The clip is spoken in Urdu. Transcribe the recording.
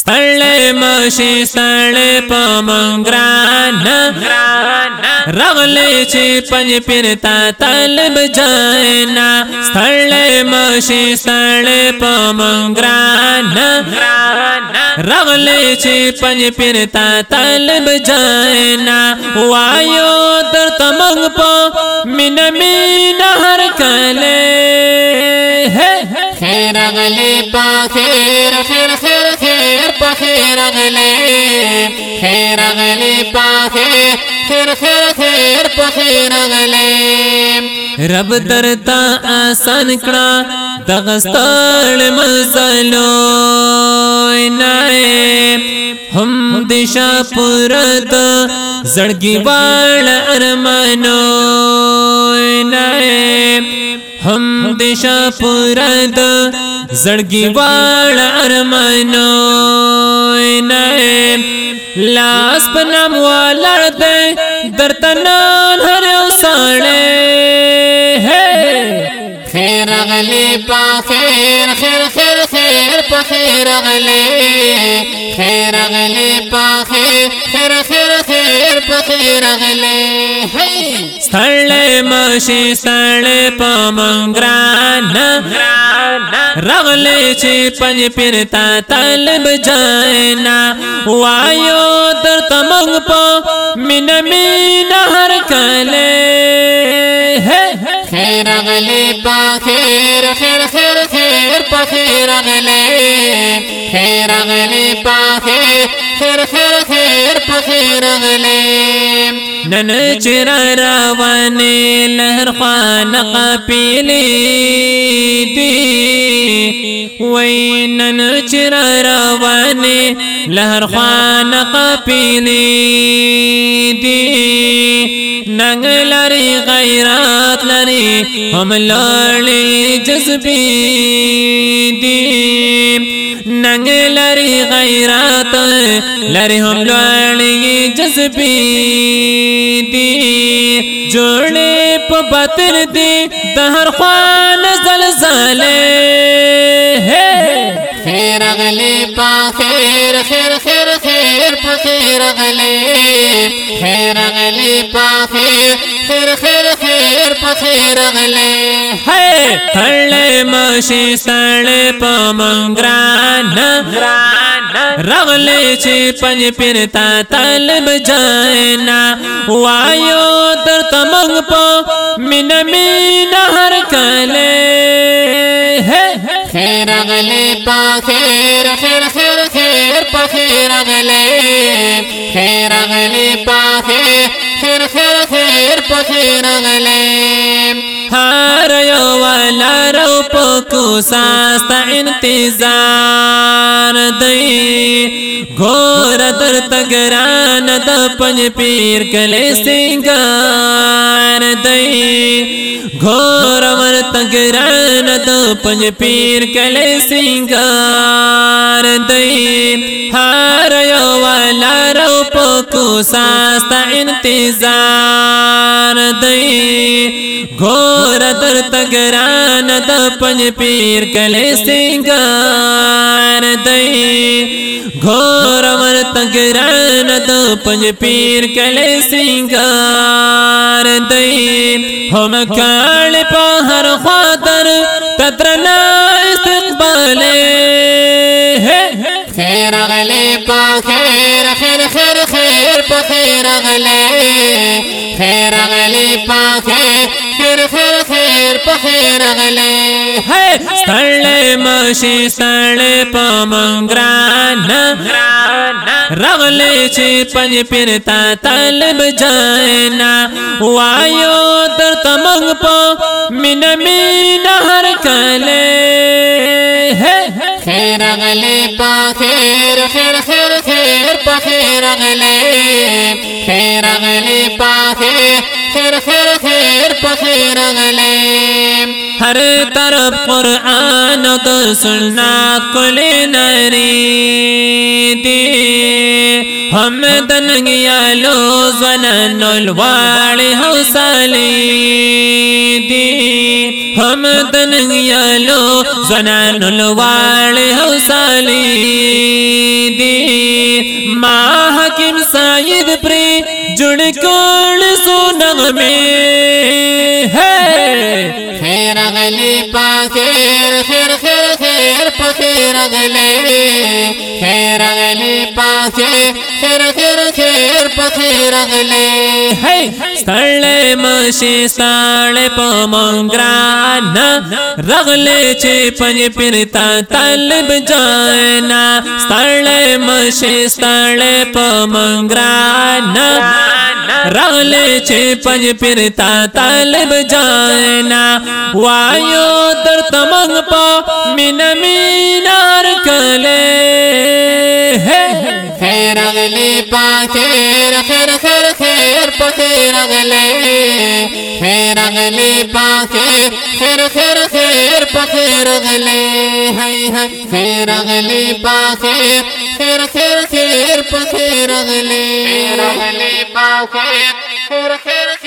ستړې مشي ستړې په منګران رغلې چې پنج پیر تا طالب جانا ستړې مشي ستړې په منګران رغلې چې پنج پیر تا طالب جانا وایو در تمنګ په مين مين هر کله خیر اغلی پا خیر خیر پا خیر اغلی خیر اغلی پا خیر خیر خیر خیر پا خیر اغلی رب درتا آسان کړه دغستړ مزلو نه هم دشا پرد زړګي وال ارمانو۔ نه هم دشا پرد زړګي وال ارمانو۔ لاس پنام والړ دے درتنان هر وساړې خیر اغلی پا خیر خیر خیر خیر پا خیر اغلی خیر اغلی پا خیر خیر خیر خیر پا خیر اغلی ستړې مشي ستړې په منګران رغلې چې پنج پیر تا طالب جانا وایو در تمنګ په مين مين هر کله خیر اغلی پا خیر خیر خیر خیر پا خیر اغلی خیر اغلی پا خیر خیر خیر خیر پا خیر اغلی نن چر روانې لهر خوان قپیلی دی وای نن چر روانې لهر خوان قپیلی دی. ننګ لري غیرات لري هم لړې جذبې دی. ننګ لري غیرات لري هم لړې جذبې دی. جوړې په باطن دی د هر خوان زلزلې اغلی پا خیر خیر خیر خیر پا خیر اغلی خیر اغلی پا خیر خیر خیر خیر پا خیر اغلی ہے تھڑے مشی سڑے پا منگران رغلے چی پنج پیر تا طالب جائنا۔ وایو در تمنگ پا من مین ہر کلے۔ خیر اغلی پا خیر خیر خیر خیر پا خیر اغلے خیر اغلی پا خیر خیر خیر خیر اغلے ہاں لارو پکو ساستا انتظار دی. گور در تگران دا پنج پیر کلے سنگار دی. گور ور تگران دا پنج پیر کلے سنگار دی ہار یو والا رو پکو ساستا انتظار دی گور در تگران دا پنج پیر کلے سنگار دی گور ور تگران دا پنج پیر کلے سنگار دی ہم کال پا ہر خاطر تترنا پا خیر خیر خیر خیر پا خیر اغلی خیر اغلی پا خیر خیر خیر پا خیر ہے ستړې مشي ستړې په منګران رغلې چې پنج پیر تا طالب جانا۔ وایو در تمنګ په مين مين هر کله خیر اغلی پا خیر خیر خیر خیر پا خیر اغلے خیر اغلے پا خیر خیر خیر خیر پا خیر اغلے ہر طرف قرآن د سنت کل نری دی۔ ہم دنگیالو زنن الواڑی حوصلی دی۔ ہم دنگیالو زنن الواڑی حوصلی حاکم سائد پری جڑ کول سو نغمے ہے خیر اغلی پا خیر خیر خیر خیر غلی خیر غلی پاکیر خیر خیر خیر خیر پا خیر اغلی ہے ستړې مشي ستړې په مونګران رغلې چې پنځ پیرتا طالب جانا۔ ستړې مشي ستړې په مونګران رغلې چې پنځ پیرتا طالب جانا۔ وایو در تمنګ په مینار کله خیر پا خیر خیر خیر خیر پا خیر خیر اغلی پا خیر خیر خیر خیر پا خیر اغلی ہائی خیر اغلی پا خیر خیر خیر خیر پا خیر اغلی خیر خیر خیر